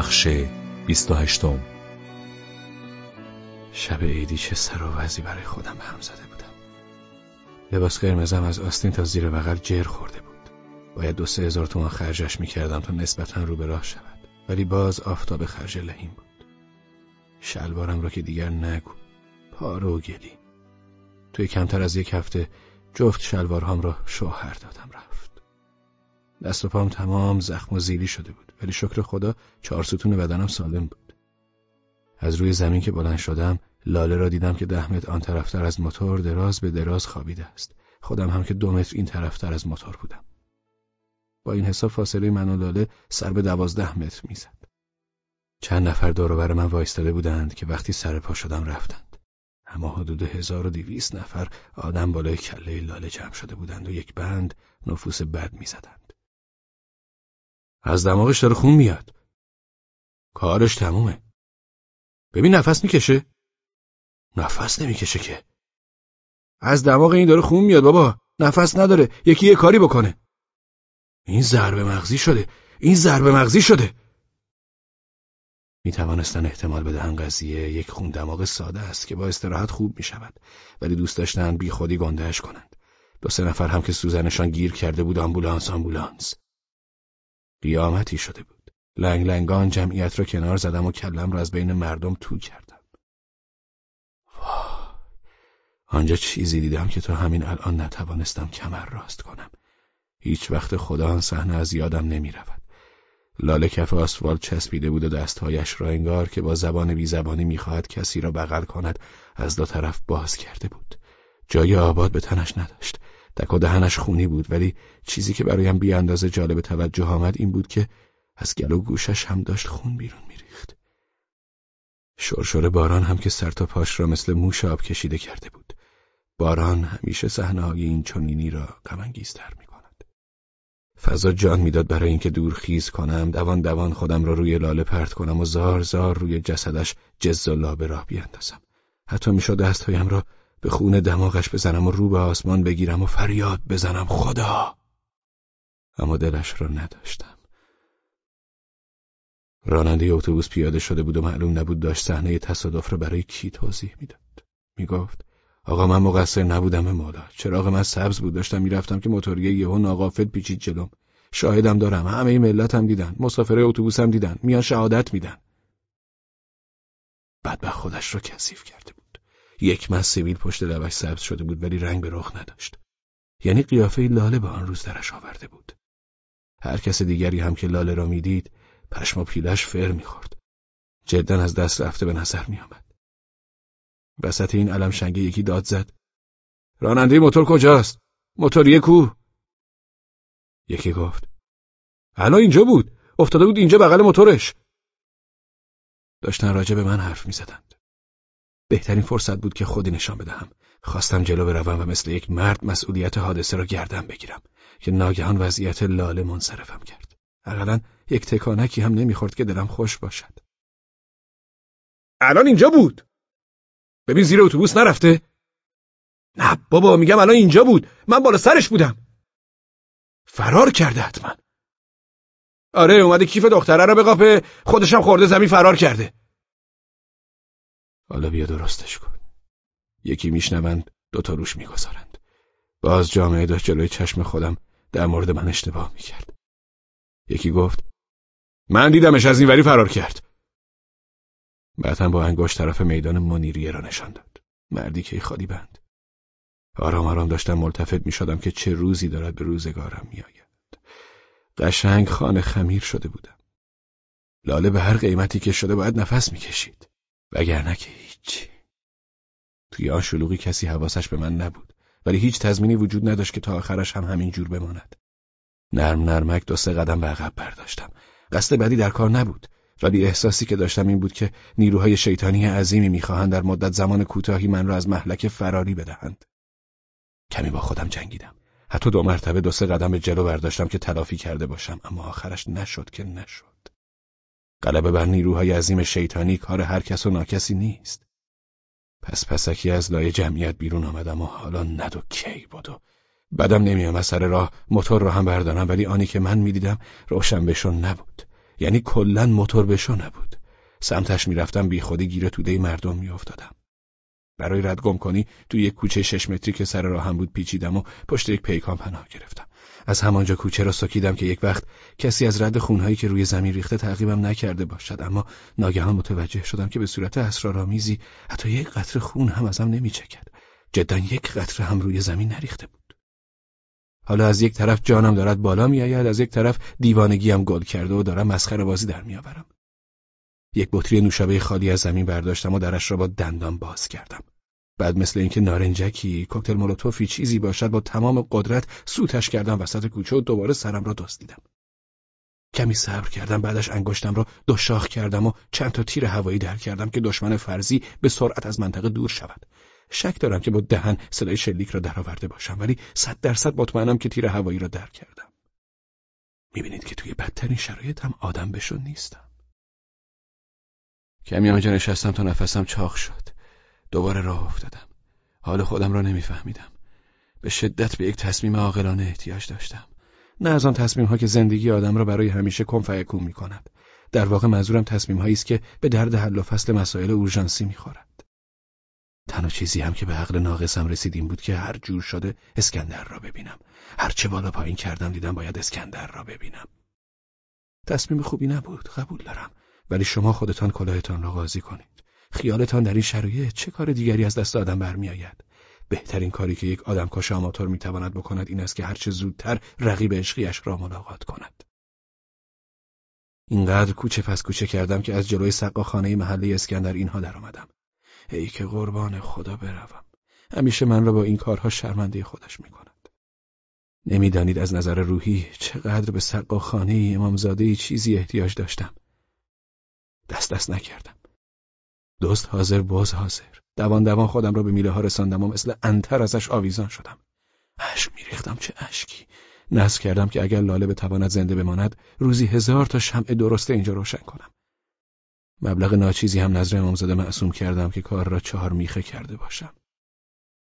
بخش بیست و هشتم. شب عیدی چه سر و وضعی برای خودم به هم زده بودم. لباس قرمزم از آستین تا زیر بغل جر خورده بود. باید دو سه هزار تومان خرجش می‌کردم تا نسبتا رو به راه شود. ولی باز آفتاب خرج لحیم بود. شلوارم را که دیگر نگو. پارو و گلی. توی کمتر از یک هفته جفت شلوارهام را شوهر دادم رفت. دست و پام تمام زخم و زیلی شده بود. ولی شکر خدا چهار ستون بدنم سالم بود. از روی زمین که بلند شدم لاله را دیدم که ده متر آن طرفتر از موتور دراز به دراز خوابیده است. خودم هم که دو متر این طرفتر از موتور بودم. با این حساب فاصله من و لاله سر به دوازده متر می‌زد. چند نفر دور من وایستاده بودند که وقتی سر پا شدم رفتند. اما حدود هزار و دیویست نفر آدم بالای کله لاله جمع شده بودند و یک بند نفوس بد می‌زدند. از دماغش داره خون میاد. کارش تمومه. ببین نفس می‌کشه؟ نفس نمی‌کشه که. از دماغ این داره خون میاد بابا. نفس نداره. یکی یه کاری بکنه. این ضربه مغزی شده. این ضربه مغزی شده. می توانستن احتمال بدهن قضیه یک خون دماغ ساده است که با استراحت خوب می شود ولی دوست داشتن بی خودی گندهش کنند. دو سه نفر هم که سوزنشان گیر کرده بود آمبولانس آمبولانس. قیامتی شده بود لنگ لنگان جمعیت را کنار زدم و کلم را از بین مردم تو کردم واه آنجا چیزی دیدم که تا همین الان نتوانستم کمر راست کنم هیچ وقت خدا آن صحنه از یادم نمی رود. لاله کف آسفالت چسبیده بود و دستهایش را انگار که با زبان بی زبانی می‌خواهد کسی را بغل کند از دو طرف باز کرده بود. جای آباد به تنش نداشت. دک و دهنش خونی بود ولی چیزی که برایم بی اندازه جالب توجه آمد این بود که از گل و گوشش هم داشت خون بیرون میریخت. شرشور باران هم که سر تا پاش را مثل موش آب کشیده کرده بود. باران همیشه صحنه های این چنینی را غمانگیزتر می کند. فضا جان می‌داد برای اینکه دور خیز کنم دوان دوان خودم را روی لاله پرت کنم و زار زار روی جسدش جز و لابه راه بیاندازم. حتی می‌شد دستهایم را به خون دماغش بزنم و رو به آسمان بگیرم و فریاد بزنم خدا. اما دلش را نداشتم. راننده اتوبوس پیاده شده بود و معلوم نبود داشت صحنه تصادف را برای کی توضیح می‌داد. می‌گفت آقا من مقصر نبودم مولا چراغ من سبز بود داشتم می‌رفتم که موتوریه یهو ناقافل پیچید جلوم. شاهدم دارم همه ملت دیدن مسافره اتوبوسم دیدن میان شهادت میدن. بدبخت خودش را کثیف کرده بود. یک مس سیبیل پشت لبش سبز شده بود ولی رنگ به رخ نداشت. یعنی قیافه لاله به آن روز درش آورده بود. هر کس دیگری هم که لاله را می‌دید پشم و پیلش فر می‌خورد. جدا از دست رفته به نظر میآمد. وسط این علم شنگه یکی داد زد. راننده موتور کجاست؟ موتور کو. یکی گفت. الان اینجا بود. افتاده بود اینجا بغل موتورش. داشتن راجع به من حرف می‌زدند. بهترین فرصت بود که خودی نشان بدهم. خواستم جلو بروم و مثل یک مرد مسئولیت حادثه را گردن بگیرم که ناگهان وضعیت لاله منصرفم کرد. اقلا یک تکانکی هم نمی‌خورد که دلم خوش باشد. الان اینجا بود. ببین زیر اتوبوس نرفته. نه بابا میگم الان اینجا بود. من بالا سرش بودم. فرار کرده حتما. آره اومده کیف دختره رو قاپه خودشم خورده زمین فرار کرده. حالا بیا درستش کن یکی میشنوند دوتا روش می‌گذارند باز جامعه داشت جلوی چشم خودم در مورد من اشتباه می‌کرد یکی گفت من دیدمش از این وری فرار کرد بعد هم با انگشت طرف میدان منیریه را نشان داد مردی که خالی بند آرام آرام داشتم ملتفت می شدم که چه روزی دارد به روزگارم می آید. قشنگ خانه خمیر شده بودم. لاله به هر قیمتی که شده باید نفس می‌کشید. وگرنه که هیچ توی آن شلوغی کسی حواسش به من نبود. ولی هیچ تضمینی وجود نداشت که تا آخرش هم همین جور بماند. نرم نرمک دو سه قدم به عقب برداشتم. قصد بدی در کار نبود. ولی احساسی که داشتم این بود که نیروهای شیطانی عظیمی می‌خواهند در مدت زمان کوتاهی من را از محلک فراری بدهند. کمی با خودم جنگیدم. حتی دو مرتبه دو سه قدم به جلو برداشتم که تلافی کرده باشم اما آخرش نشد که نشد. غلبه بر نیروهای عظیم شیطانی کار هر کس و ناکسی نیست. پس پسکی از لای جمعیت بیرون آمدم و حالا ند و کی بود و بدم نمیام از سر راه موتور را هم بردارم ولی آنی که من می‌دیدم روشن بشون نبود. یعنی کلا موتور بشو نبود سمتش می‌رفتم بی خودی گیر توده مردم میافتادم برای رد گم کنی توی یک کوچه شش متری که سر راهم بود پیچیدم و پشت یک پیکان پناه گرفتم از همانجا کوچه را سکیدم که یک وقت کسی از رد خونهایی که روی زمین ریخته تعقیبم نکرده باشد. اما ناگهان متوجه شدم که به صورت اسرارآمیزی حتی یک قطره خون هم ازم نمیچکد. جدا یک قطره هم روی زمین نریخته بود. حالا از یک طرف جانم دارد بالا میآید از یک طرف دیوانگیم گل کرده و دارم مسخره بازی در میآورم. یک بطری نوشابه خالی از زمین برداشتم و درش را با دندان باز کردم. بعد مثل اینکه نارنجکی کوکتل مولوتوفی چیزی باشد با تمام قدرت سوتش کردم وسط کوچه و دوباره سرم را دزدیدم کمی صبر کردم بعدش انگشتم را دو شاخ کردم و چند تا تیر هوایی در کردم که دشمن فرضی به سرعت از منطقه دور شود. شک دارم که با دهن صدای شلیک را درآورده باشم ولی صد درصد مطمئنم که تیر هوایی را در کردم. می‌بینید که توی بدترین شرایط هم آدم بشون نیستم. کمی آنجا نشستم تا نفسم چاق شد. دوباره راه افتادم حال خودم را نمیفهمیدم به شدت به یک تصمیم عاقلانه احتیاج داشتم نه از آن تصمیم ها که زندگی آدم را برای همیشه کن فیکون می کند. در واقع منظورم تصمیم هایی است که به درد حل و فصل مسائل اورژانسی می‌خورد. تنها چیزی هم که به عقل ناقصم رسید این بود که هر جور شده اسکندر را ببینم. هر چه بالا پایین کردم دیدم باید اسکندر را ببینم. تصمیم خوبی نبود قبول دارم ولی شما خودتان کلاهتان را قاضی کنید. خیالتان در این شرایط چه کار دیگری از دست آدم برمیآید؟ بهترین کاری که یک آدمکش آماتور می‌تواند بکند این است که هرچه زودتر رقیب عشقیش را ملاقات کند. اینقدر کوچه پس کوچه کردم که از جلوی خانه محله اسکندر اینها درآمدم. ای که قربان خدا بروم. همیشه من را با این کارها شرمنده خودش می‌کند. نمی‌دانید از نظر روحی چقدر به خانه امامزاده چیزی احتیاج داشتم. دست دست نکردم. دوست حاضر باز حاضر. دوان دوان خودم را به میله ها رساندم و مثل انتر ازش آویزان شدم. اشک میریختم چه اشکی. نصب کردم که اگر لاله بتواند زنده بماند روزی هزار تا شمع درسته اینجا روشن کنم. مبلغ ناچیزی هم نظر امامزاده معصوم کردم که کار را چهار میخه کرده باشم.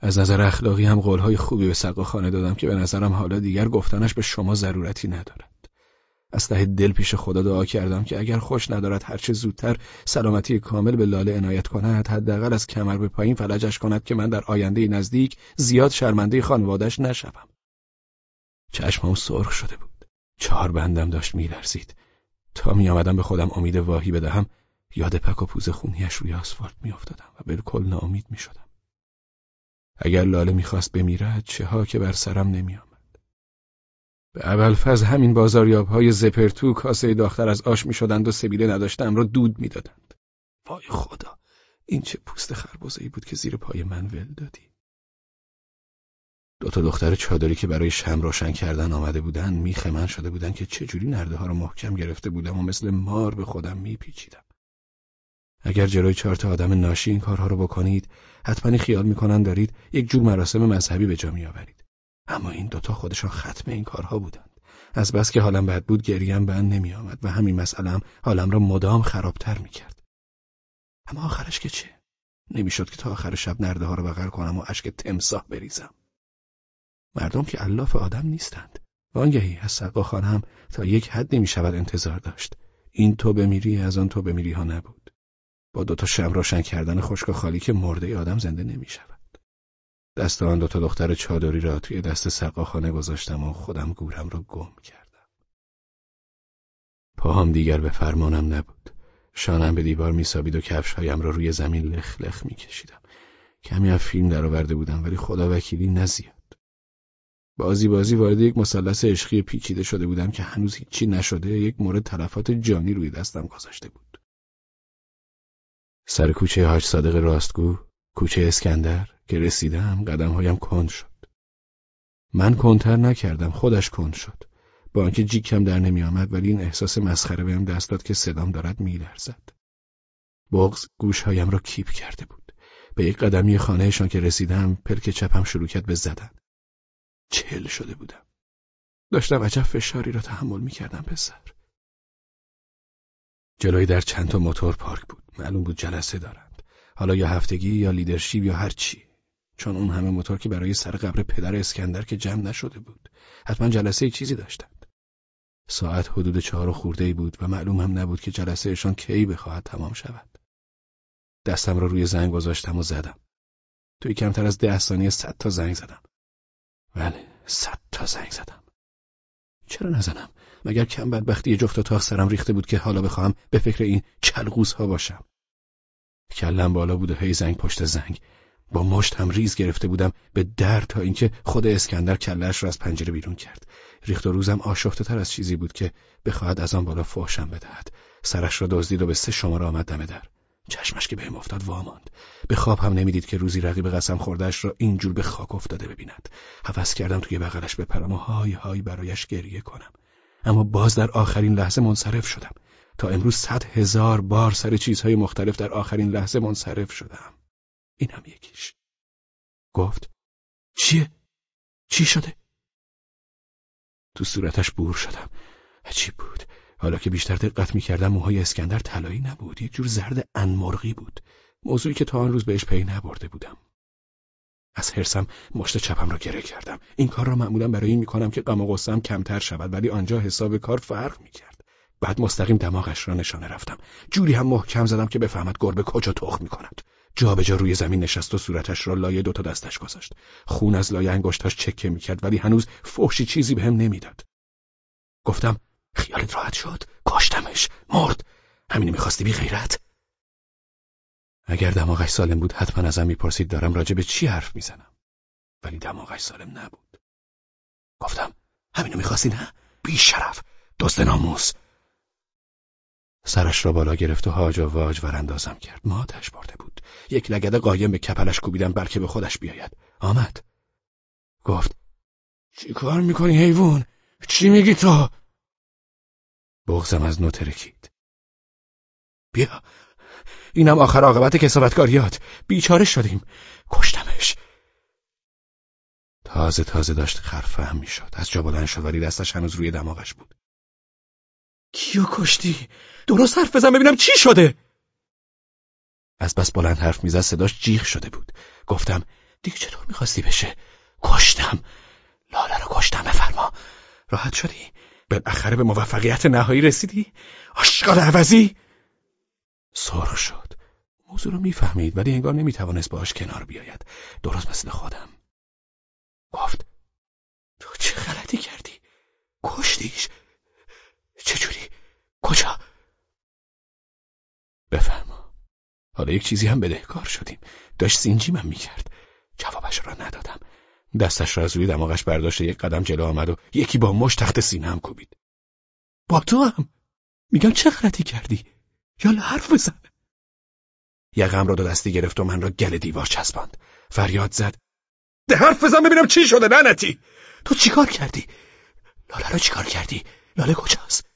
از نظر اخلاقی هم قولهای خوبی به سقا خانه دادم که به نظرم حالا دیگر گفتنش به شما ضرورتی ندارد. از ته دل پیش خدا دعا کردم که اگر خوش ندارد هرچه زودتر سلامتی کامل به لاله عنایت کند حداقل از کمر به پایین فلجش کند که من در آینده نزدیک زیاد شرمنده خانوادش نشوم. چشمم سرخ شده بود. چهار بندم داشت میلرزید. تا می آمدم به خودم امید واهی بدهم یاد پک و پوز خونیش روی آسفالت میافتادم و بالکل ناامید می‌شدم. اگر لاله می‌خواست بمیرد چه ها که بر سرم نمیآمد. به اول فز همین بازاریاب های زپرتو کاسه داختر از آش می شدند و سبیله نداشتم را دود می دادند. وای خدا این چه پوست خربزه بود که زیر پای من ول دادی. دو تا دختر چادری که برای شم روشن کردن آمده بودند میخ من شده بودند که چجوری نرده ها را محکم گرفته بودم و مثل مار به خودم میپیچیدم. اگر جلوی چهار تا آدم ناشی این کارها را بکنید حتما خیال می‌کنن دارید یک جور مراسم مذهبی به جا میآورید. اما این دوتا خودشان ختم این کارها بودند از بس که حالم بد بود گریم بند نمی آمد و همین مسئلم حالم را مدام خرابتر می کرد. اما آخرش که چه؟ نمی‌شد که تا آخر شب نرده ها را بغل کنم و اشک تمساه بریزم. مردم که الاف آدم نیستند. وانگهی از سقا خانم تا یک حدی می شود انتظار داشت. این تو بمیری از آن تو بمیری ها نبود. با دوتا شم روشن کردن خشک و خالی که مرده آدم زنده نمی شود. دست آن دوتا دختر چادری را توی دست سقاخانه گذاشتم و خودم گورم را گم کردم. پاهم دیگر به فرمانم نبود. شانم به دیوار میسابید و کفشهایم را روی زمین لخ لخ میکشیدم. کمی از فیلم درآورده بودم ولی خدا وکیلی نزیاد. بازی بازی وارد یک مثلث عشقی پیچیده شده بودم که هنوز هیچی نشده یک مورد تلفات جانی روی دستم گذاشته بود. سر کوچه حاج صادق راستگو کوچه اسکندر که رسیدم قدمهایم کند شد. من کنتر نکردم خودش کند شد. با آنکه جیکم در نمی آمد ولی این احساس مسخره بهم دست داد که صدام دارد میلرزد. بغض گوشهایم را کیپ کرده بود. به یک قدمی خانهشان که رسیدم پلک چپم شروع کرد به زدن. چل شده بودم. داشتم عجب فشاری را تحمل می کردم پسر. جلوی در چند تا موتور پارک بود. معلوم بود جلسه دارن. حالا یا هفتگی یا leadership یا هر چی چون اون همه موتور که برای سر قبر پدر اسکندر که جمع نشده بود حتما جلسه چیزی داشتند ساعت حدود چهار و خورده ای بود و معلوم هم نبود که جلسهشان کی بخواهد تمام شود. دستم را روی زنگ گذاشتم و زدم. توی کمتر از ده ثانیه صد تا زنگ زدم. بله، صد تا زنگ زدم. چرا نزنم؟ مگر کم بدبختی جفت تا سرم ریخته بود که حالا بخواهم به فکر این چلغوز ها باشم. کلم بالا بود و هی زنگ پشت زنگ. با مشت هم ریز گرفته بودم به در تا اینکه خود اسکندر کلش را از پنجره بیرون کرد. ریخت و روزم آشفته تر از چیزی بود که بخواهد از آن بالا فحشم بدهد. سرش را دزدید و به سه شماره آمد دم در. چشمش که بهم افتاد واماند به خواب هم نمی‌دید که روزی رقیب قسم خوردهش را اینجور به خاک افتاده ببیند هوس کردم توی بغلش بپرم و های های برایش گریه کنم اما باز در آخرین لحظه منصرف شدم تا امروز صد هزار بار سر چیزهای مختلف در آخرین لحظه منصرف شدم این هم یکیش. گفت چیه؟ چی شده؟ تو صورتش بور شدم. عجیب بود. حالا که بیشتر دقت می‌کردم موهای اسکندر طلایی نبود. یک جور زرد انمرغی بود. موضوعی که تا آن روز بهش پی نبرده بودم. از حرسم مشت چپم را گره کردم. این کار را معمولا برای این می‌کنم که غم و غصه‌ام کمتر شود ولی آنجا حساب کار فرق می‌کرد. بعد مستقیم دماغش را نشانه رفتم. جوری هم محکم زدم که بفهمد گربه کجا تخم می‌کند. جابجا جا روی زمین نشست و صورتش را لایه دوتا دستش گذاشت. خون از لایه انگشتاش چکه می‌کرد ولی هنوز فحشی چیزی بهم به نمی‌داد. گفتم خیالت راحت شد؟ کاشتمش مرد. همینی می‌خواستی بی غیرت؟ اگر دماغش سالم بود حتما ازم می‌پرسید دارم راجع به چی حرف می‌زنم. ولی دماغش سالم نبود. گفتم همینو می‌خواستی نه؟ بی شرف دزد ناموس. سرش را بالا گرفت و هاج و واج وراندازم کرد. ماتش برده بود. یک لگد قایم به کپلش کوبیدم بلکه به خودش بیاید. آمد. گفت چی کار می‌کنی حیوان؟ چی میگی تو؟ بغزم از نو ترکید بیا. اینم آخر عاقبت کسابتکاریات بیچاره شدیم. کشتمش. تازه تازه داشت خرفه هم می‌شد. از جا بلند شد ولی دستش هنوز روی دماغش بود. کیو کشتی؟ درست حرف بزن ببینم چی شده. از بس بلند حرف می‌زد صداش جیغ شده بود. گفتم دیگه چطور می‌خواستی بشه؟ کشتم. لاله رو کشتم بفرما. راحت شدی؟ بالاخره به موفقیت نهایی رسیدی؟ آشغال عوضی؟ سرخ شد. موضوع رو می‌فهمید ولی انگار نمی‌توانست باش کنار بیاید. درست مثل خودم. گفت تو چه غلطی کردی؟ کشتیش؟ چجوری؟ کجا؟ بفرما. حالا یک چیزی هم بدهکار شدیم. داشت سینجیمم می‌کرد. جوابش را ندادم. دستش را از روی دماغش برداشته یک قدم جلو آمد و یکی با مش تخت سینه هم کوبید. با تو هم؟ میگم چه غلطی کردی؟ یالا حرف بزن. یقم را دو دستی گرفت و من را گل دیوار چسباند. فریاد زد. ده حرف بزن ببینم چی شده لعنتی. تو چیکار کردی؟ لاله را چیکار کردی؟ لاله کجاست؟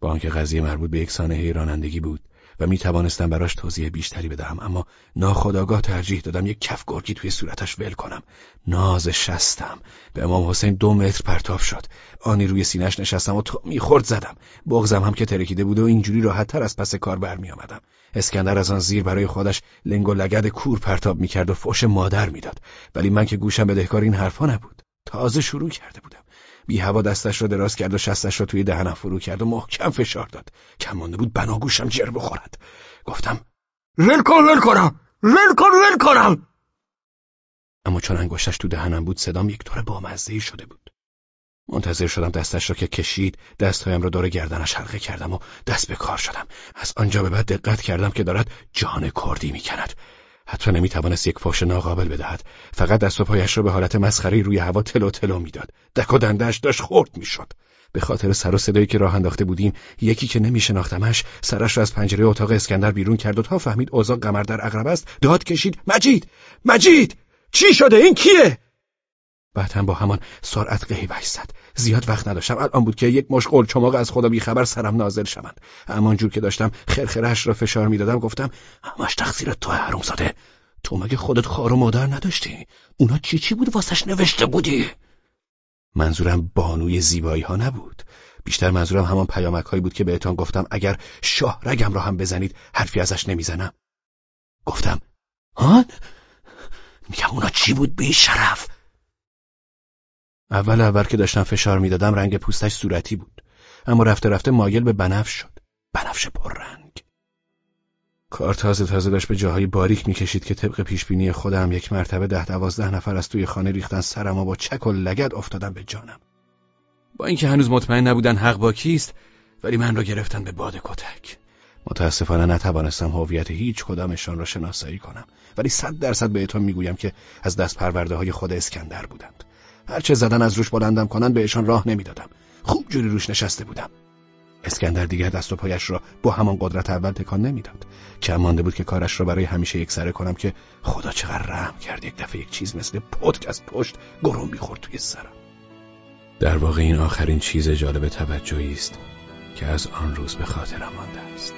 با آنکه قضیه مربوط به یک سانحه رانندگی بود و می توانستم براش توضیح بیشتری بدهم اما ناخداگاه ترجیح دادم یک کف گرگی توی صورتش ول کنم. ناز شستم. به امام حسین دو متر پرتاب شد. آنی روی سینش نشستم و تو می‌خورد زدم. بغزم هم که ترکیده بود و اینجوری راحت تر از پس کار برمی آمدم اسکندر از آن زیر برای خودش لنگ و لگد کور پرتاب می‌کرد و فوش مادر می‌داد. ولی من که گوشم بدهکار این حرفها نبود تازه شروع کرده بودم. بی هوا دستش را دراز کرد و شستش را توی دهنم فرو کرد و محکم فشار داد. کم مانده بود بناگوشم جر بخورد. گفتم ول کن ول کنم! ول کن ول کنم! اما چون انگشتش تو دهنم بود صدام یک طور بامزه شده بود. منتظر شدم دستش را که کشید دستهایم را دور گردنش حلقه کردم و دست به کار شدم. از آنجا به بعد دقت کردم که دارد جان کردی می‌کند. حتی نمی‌توانست یک فاش ناقابل بدهد. فقط دست و پایش را به حالت مسخری روی هوا تلو تلو می‌داد. دک و دندش داشت خورد می‌شد. به خاطر سر و صدایی که راه انداخته بودیم یکی که نمیشناختمش سرش را از پنجره اتاق اسکندر بیرون کرد و تا فهمید اوضاع قمر در اغرب است داد کشید مجید! مجید! چی شده؟ این کیه؟ بعد هم با همان سرعت قهی زد زیاد وقت نداشتم. الان بود که یک مش چماق از خدا بیخبر سرم نازل شوند. اما جور که داشتم خرخرش را فشار می‌دادم گفتم همش تقصیر تو حروم زاده تو مگه خودت خار و مادر نداشتی؟ اونا چی چی بود؟ واسش نوشته بودی؟ منظورم بانوی زیبایی ها نبود. بیشتر منظورم همان پیامک هایی بود که بهتان گفتم. اگر شاه رگم را هم بزنید حرفی ازش نمی‌زنم. گفتم هان میگم اونا چی بود بی شرف اول اول که داشتم فشار می‌دادم رنگ پوستش صورتی بود. اما رفته رفته مایل به بنفش شد. بنفش پررنگ کار تازه تازه داشت به جاهای باریک می‌کشید که طبق پیشبینی خودم یک مرتبه ده دوازده نفر از توی خانه ریختن سرم و با چک و لگد افتادم به جانم. با اینکه هنوز مطمئن نبودن حق با کیست ولی من را گرفتن به باد کتک. متاسفانه نتوانستم هویت هیچ کدامشان را شناسایی کنم. ولی صد درصد بهتون می‌گویم که از دست پرورده های خود اسکندر بودند. هرچه زدن از روش بلندم کنن بهشان راه نمی‌دادم. خوب جوری روش نشسته بودم. اسکندر دیگر دست و پایش را با همان قدرت اول تکان نمی‌داد. کم مانده بود که کارش را برای همیشه یک سره کنم که خدا چقدر رحم کرد. یک دفعه یک چیز مثل پتک از پشت گرم می‌خورد توی سرم. در واقع این آخرین چیز جالب توجهی است که از آن روز به خاطرم مانده است.